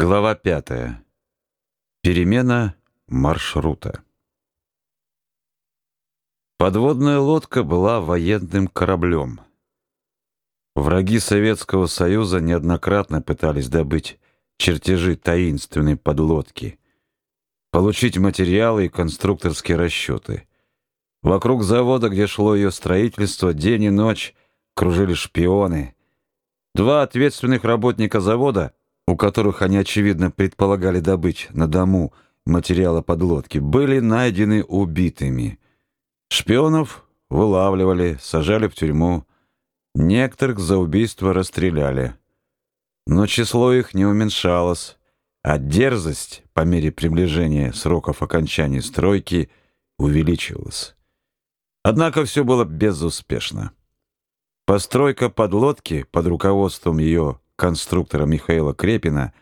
Глава пятая. Перемена маршрута. Подводная лодка была военным кораблем. Враги Советского Союза неоднократно пытались добыть чертежи таинственной подлодки, получить материалы и конструкторские расчеты. Вокруг завода, где шло ее строительство, день и ночь кружили шпионы. Два ответственных работника завода — у которых они, очевидно, предполагали добыть на дому материала подлодки, были найдены убитыми. Шпионов вылавливали, сажали в тюрьму. Некоторых за убийство расстреляли. Но число их не уменьшалось, а дерзость по мере приближения сроков окончания стройки увеличивалась. Однако все было безуспешно. Постройка подлодки под руководством ее конструктора Михаила Крепина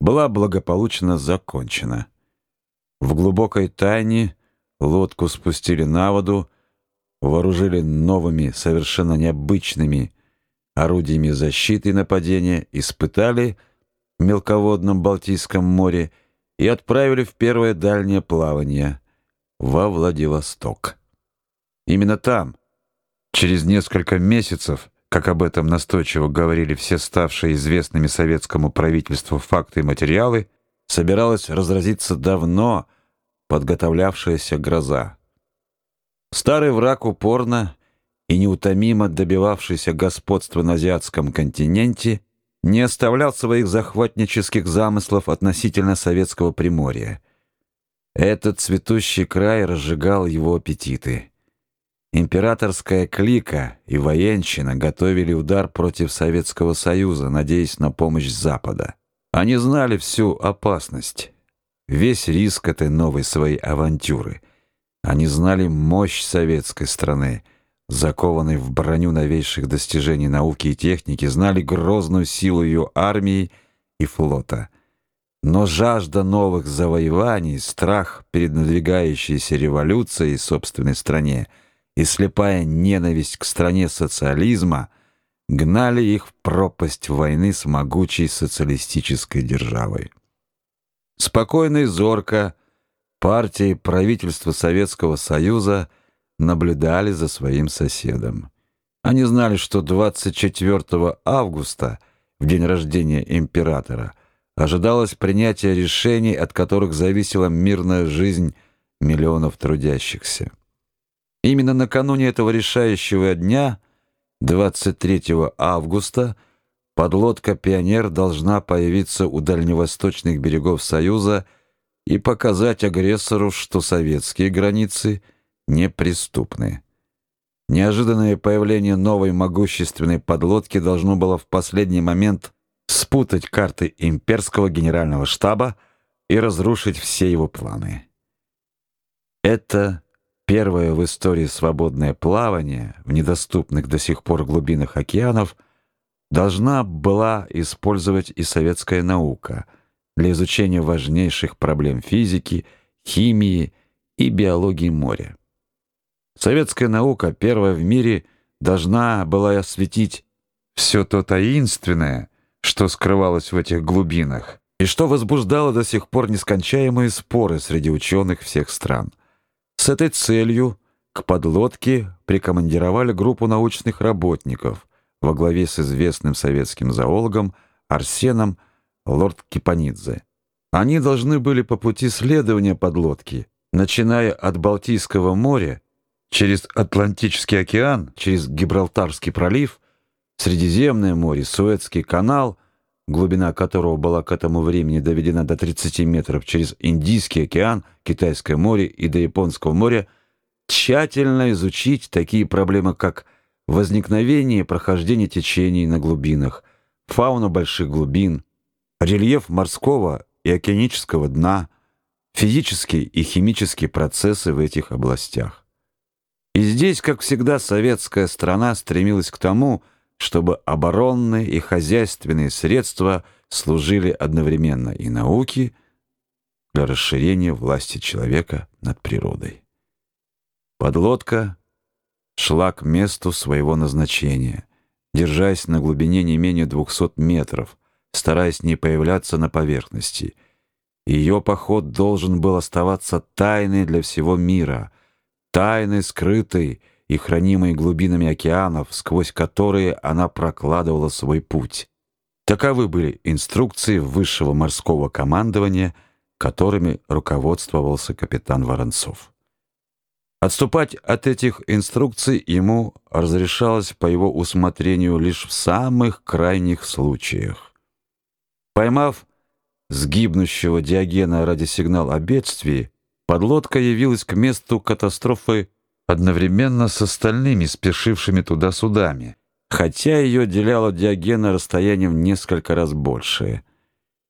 была благополучно закончена. В глубокой тайне лодку спустили на воду, вооружили новыми, совершенно необычными орудиями защиты и нападения, испытали в мелководном Балтийском море и отправили в первое дальнее плавание во Владивосток. Именно там, через несколько месяцев, как об этом настойчиво говорили все ставшие известными советскому правительству факты и материалы, собиралась разразиться давно подготовлявшаяся гроза. Старый враг упорно и неутомимо добивавшийся господства на азиатском континенте не оставлял своих захватнических замыслов относительно советского Приморья. Этот цветущий край разжигал его аппетиты. Императорская клика и военщина готовили удар против Советского Союза, надеясь на помощь Запада. Они знали всю опасность, весь риск этой новой своей авантюры. Они знали мощь советской страны, закованной в броню новейших достижений науки и техники, знали грозную силу ее армии и флота. Но жажда новых завоеваний, страх перед надвигающейся революцией в собственной стране — и слепая ненависть к стране социализма гнали их в пропасть войны с могучей социалистической державой. Спокойно и зорко партия и правительство Советского Союза наблюдали за своим соседом. Они знали, что 24 августа, в день рождения императора, ожидалось принятие решений, от которых зависела мирная жизнь миллионов трудящихся. Именно накануне этого решающего дня, 23 августа, подлодка «Пионер» должна появиться у дальневосточных берегов Союза и показать агрессору, что советские границы неприступны. Неожиданное появление новой могущественной подлодки должно было в последний момент спутать карты имперского генерального штаба и разрушить все его планы. Это Первое в истории свободное плавание в недоступных до сих пор глубинах океанов должна была использовать и советская наука для изучения важнейших проблем физики, химии и биологии моря. Советская наука, первая в мире, должна была осветить все то таинственное, что скрывалось в этих глубинах, и что возбуждало до сих пор нескончаемые споры среди ученых всех стран. С этой целью к подлодке прикомандировали группу научных работников во главе с известным советским зоологом Арсеном Лорд-Кипанидзе. Они должны были по пути следования подлодки, начиная от Балтийского моря, через Атлантический океан, через Гибралтарский пролив, Средиземное море, Суэцкий канал, глубина которого была к этому времени доведена до 30 метров через Индийский океан, Китайское море и до Японского моря, тщательно изучить такие проблемы, как возникновение и прохождение течений на глубинах, фауна больших глубин, рельеф морского и океанического дна, физические и химические процессы в этих областях. И здесь, как всегда, советская страна стремилась к тому, чтобы оборонные и хозяйственные средства служили одновременно и науке для расширения власти человека над природой. Подлодка шла к месту своего назначения, держась на глубине не менее 200 метров, стараясь не появляться на поверхности. Ее поход должен был оставаться тайной для всего мира, тайной, скрытой и хранимой глубинами океанов, сквозь которые она прокладывала свой путь. Таковы были инструкции высшего морского командования, которыми руководствовался капитан Воронцов. Отступать от этих инструкций ему разрешалось по его усмотрению лишь в самых крайних случаях. Поймав сгибнущего Диогена ради сигнала о бедствии, подлодка явилась к месту катастрофы одновременно с остальными спешившими туда судами, хотя ее отделяло Диогена расстоянием несколько раз большее.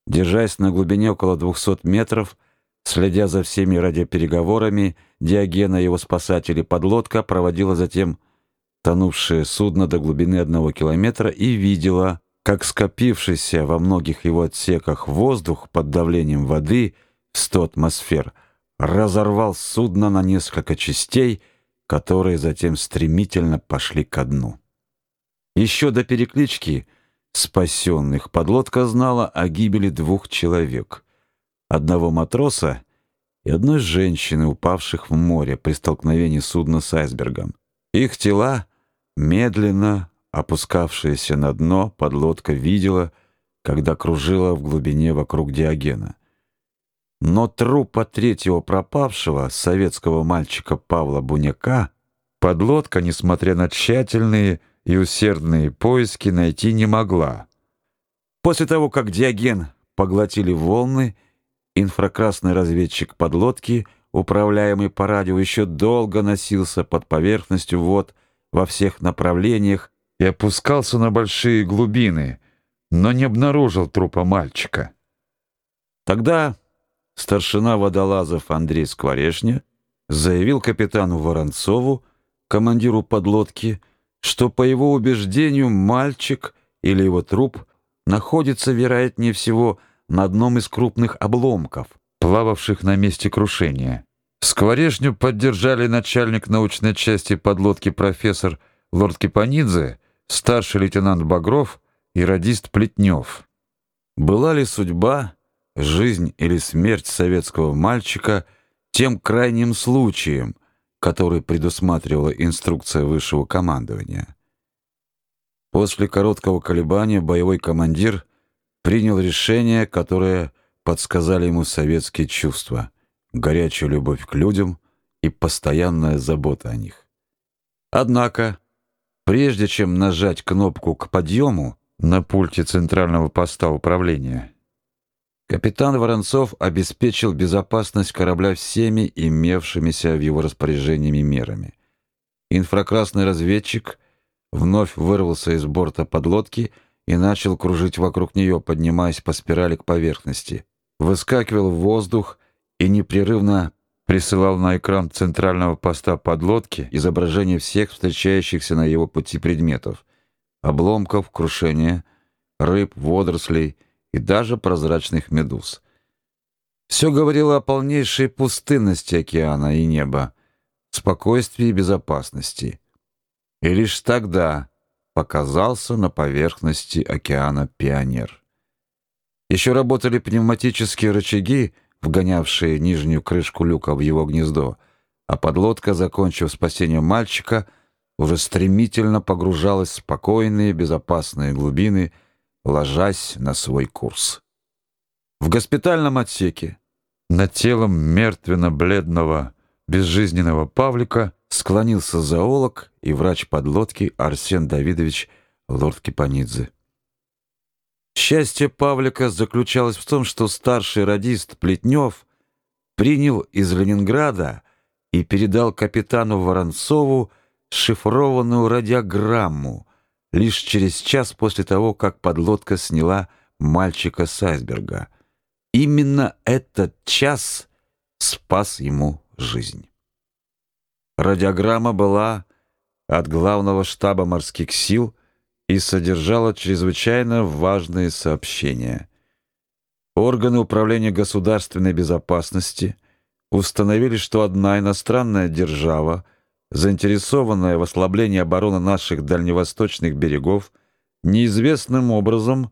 Держась на глубине около 200 метров, следя за всеми радиопереговорами, Диогена и его спасатели подлодка проводила затем тонувшее судно до глубины одного километра и видела, как скопившийся во многих его отсеках воздух под давлением воды в 100 атмосфер разорвал судно на несколько частей, которые затем стремительно пошли ко дну. Еще до переклички спасенных подлодка знала о гибели двух человек: одного матроса и одной женщины, упавших в море при столкновении судна с айсбергом. Их тела, медленно опускавшиеся на дно, подлодка видела, когда кружила в глубине вокруг Диогена. Но трупа третьего пропавшего, советского мальчика Павла Буняка, подлодка, несмотря на тщательные и усердные поиски, найти не могла. После того, как Диоген поглотили волны, Инфракрасный разведчик подлодки, управляемый по радио, еще долго носился под поверхностью вод во всех направлениях и опускался на большие глубины, но не обнаружил трупа мальчика. Тогда старшина водолазов Андрей Скворешня заявил капитану Воронцову, командиру подлодки, что по его убеждению мальчик или его труп находится вероятнее всего на одном из крупных обломков, плававших на месте крушения. Скворечню поддержали начальник научной части подлодки профессор Лорд Кипанидзе, старший лейтенант Багров и радист Плетнев. Была ли судьба, жизнь или смерть советского мальчика тем крайним случаем, который предусматривала инструкция высшего командования? После короткого колебания боевой командир принял решение, которое подсказали ему советские чувства, горячая любовь к людям и постоянная забота о них. Однако, прежде чем нажать кнопку к подъему на пульте центрального поста управления, капитан Воронцов обеспечил безопасность корабля всеми имевшимися в его распоряжении мерами. Инфракрасный разведчик вновь вырвался из борта подлодки и, начал кружить вокруг нее, поднимаясь по спирали к поверхности. Выскакивал в воздух и непрерывно присылал на экран центрального поста подлодки изображение всех встречающихся на его пути предметов: обломков, крушения, рыб, водорослей и даже прозрачных медуз. Все говорило о полнейшей пустынности океана и неба, спокойствии и безопасности. И лишь тогда показался на поверхности океана Пионер. Еще работали пневматические рычаги, вгонявшие нижнюю крышку люка в его гнездо, а подлодка, закончив спасение мальчика, уже стремительно погружалась в спокойные, безопасные глубины, ложась на свой курс. В госпитальном отсеке над телом мертвенно-бледного, безжизненного Павлика склонился зоолог и врач подлодки Арсен Давидович Лорд Кипанидзе. Счастье Павлика заключалось в том, что старший радист Плетнев принял из Ленинграда и передал капитану Воронцову шифрованную радиограмму лишь через час после того, как подлодка сняла мальчика с айсберга. Именно этот час спас ему жизнь. Радиограмма была от главного штаба морских сил и содержала чрезвычайно важные сообщения. Органы управления государственной безопасности установили, что одна иностранная держава, заинтересованная в ослаблении обороны наших дальневосточных берегов, неизвестным образом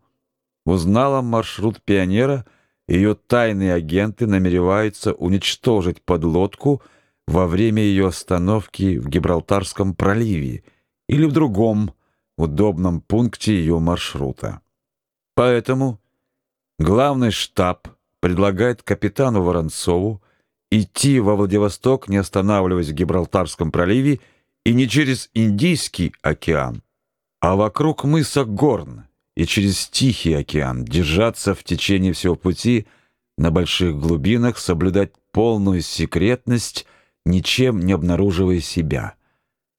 узнала маршрут пионера, ее тайные агенты намереваются уничтожить подлодку во время ее остановки в Гибралтарском проливе или в другом удобном пункте ее маршрута. Поэтому главный штаб предлагает капитану Воронцову идти во Владивосток, не останавливаясь в Гибралтарском проливе и не через Индийский океан, а вокруг мыса Горн и через Тихий океан держаться в течение всего пути на больших глубинах, соблюдать полную секретность, ничем не обнаруживая себя —